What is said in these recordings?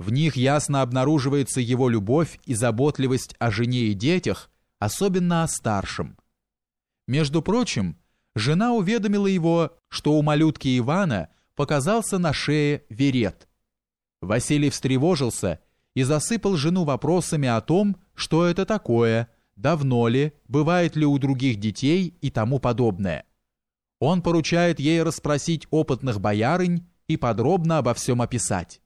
В них ясно обнаруживается его любовь и заботливость о жене и детях, особенно о старшем. Между прочим, жена уведомила его, что у малютки Ивана показался на шее верет. Василий встревожился и засыпал жену вопросами о том, что это такое, давно ли, бывает ли у других детей и тому подобное. Он поручает ей расспросить опытных боярынь и подробно обо всем описать.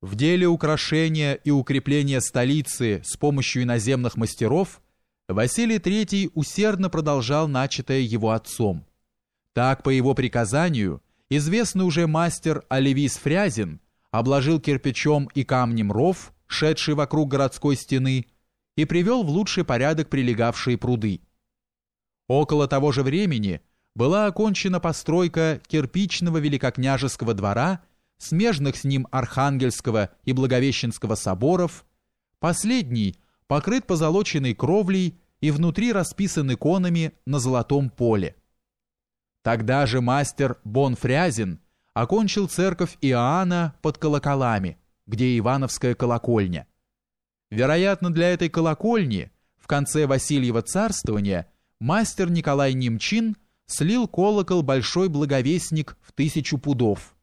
В деле украшения и укрепления столицы с помощью иноземных мастеров Василий III усердно продолжал начатое его отцом. Так, по его приказанию, известный уже мастер Оливис Фрязин обложил кирпичом и камнем ров, шедший вокруг городской стены, и привел в лучший порядок прилегавшие пруды. Около того же времени была окончена постройка кирпичного великокняжеского двора смежных с ним Архангельского и Благовещенского соборов, последний покрыт позолоченной кровлей и внутри расписан иконами на золотом поле. Тогда же мастер Бон окончил церковь Иоанна под колоколами, где Ивановская колокольня. Вероятно, для этой колокольни в конце Васильева царствования мастер Николай Немчин слил колокол Большой Благовестник в тысячу пудов –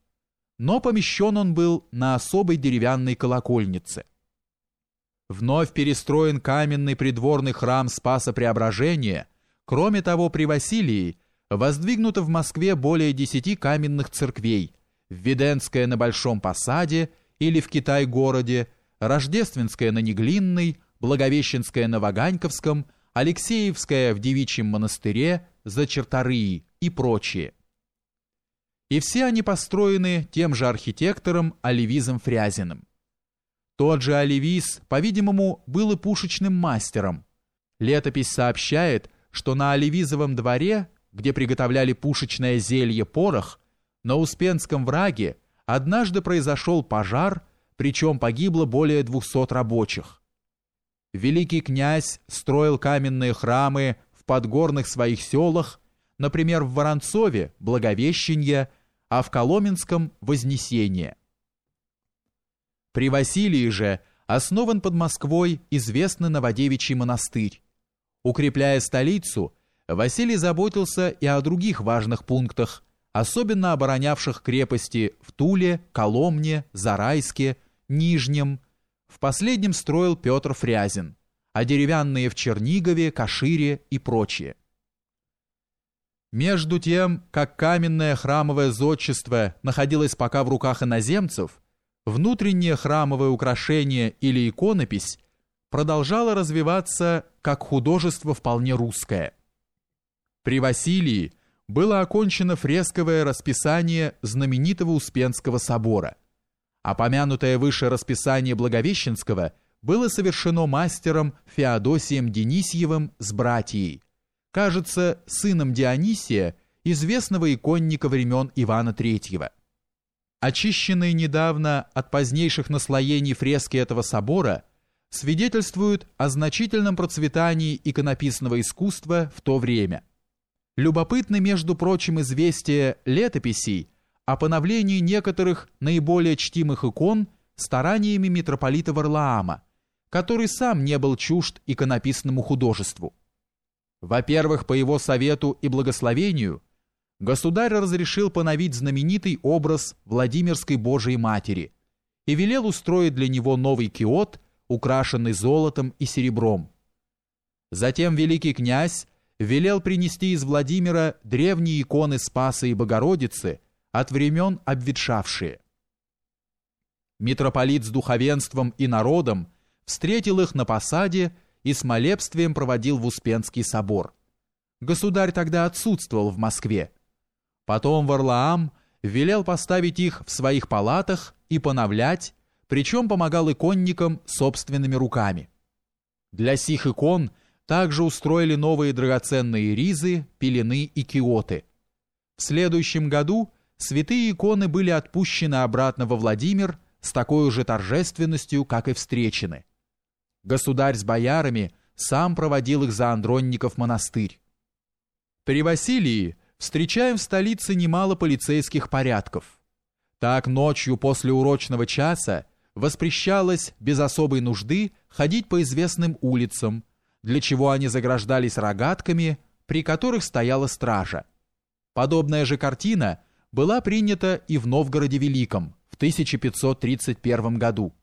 но помещен он был на особой деревянной колокольнице. Вновь перестроен каменный придворный храм Спаса Преображения, кроме того при Василии воздвигнуто в Москве более десяти каменных церквей, Введенская на Большом Посаде или в Китай-городе, Рождественская на Неглинной, Благовещенская на Ваганьковском, Алексеевская в Девичьем монастыре, за Чертории и прочие и все они построены тем же архитектором Оливизом Фрязиным. Тот же Оливиз, по-видимому, был и пушечным мастером. Летопись сообщает, что на Оливизовом дворе, где приготовляли пушечное зелье порох, на Успенском враге однажды произошел пожар, причем погибло более 200 рабочих. Великий князь строил каменные храмы в подгорных своих селах, например, в Воронцове – Благовещенье, а в Коломенском – Вознесение. При Василии же основан под Москвой известный Новодевичий монастырь. Укрепляя столицу, Василий заботился и о других важных пунктах, особенно оборонявших крепости в Туле, Коломне, Зарайске, Нижнем. В последнем строил Петр Фрязин, а деревянные в Чернигове, Кашире и прочее. Между тем, как каменное храмовое зодчество находилось пока в руках иноземцев, внутреннее храмовое украшение или иконопись продолжало развиваться как художество вполне русское. При Василии было окончено фресковое расписание знаменитого Успенского собора, а помянутое выше расписание Благовещенского было совершено мастером Феодосием Денисьевым с братьей, кажется, сыном Дионисия, известного иконника времен Ивана III. Очищенные недавно от позднейших наслоений фрески этого собора свидетельствуют о значительном процветании иконописного искусства в то время. Любопытны, между прочим, известия летописей о поновлении некоторых наиболее чтимых икон стараниями митрополита Варлаама, который сам не был чужд иконописному художеству. Во-первых, по его совету и благословению государь разрешил поновить знаменитый образ Владимирской Божией Матери и велел устроить для него новый киот, украшенный золотом и серебром. Затем великий князь велел принести из Владимира древние иконы Спаса и Богородицы от времен обветшавшие. Митрополит с духовенством и народом встретил их на посаде и с молебствием проводил в Успенский собор. Государь тогда отсутствовал в Москве. Потом Варлаам велел поставить их в своих палатах и поновлять, причем помогал иконникам собственными руками. Для сих икон также устроили новые драгоценные ризы, пелены и киоты. В следующем году святые иконы были отпущены обратно во Владимир с такой же торжественностью, как и встречены. Государь с боярами сам проводил их за Андронников монастырь. При Василии встречаем в столице немало полицейских порядков. Так ночью после урочного часа воспрещалось без особой нужды ходить по известным улицам, для чего они заграждались рогатками, при которых стояла стража. Подобная же картина была принята и в Новгороде Великом в 1531 году.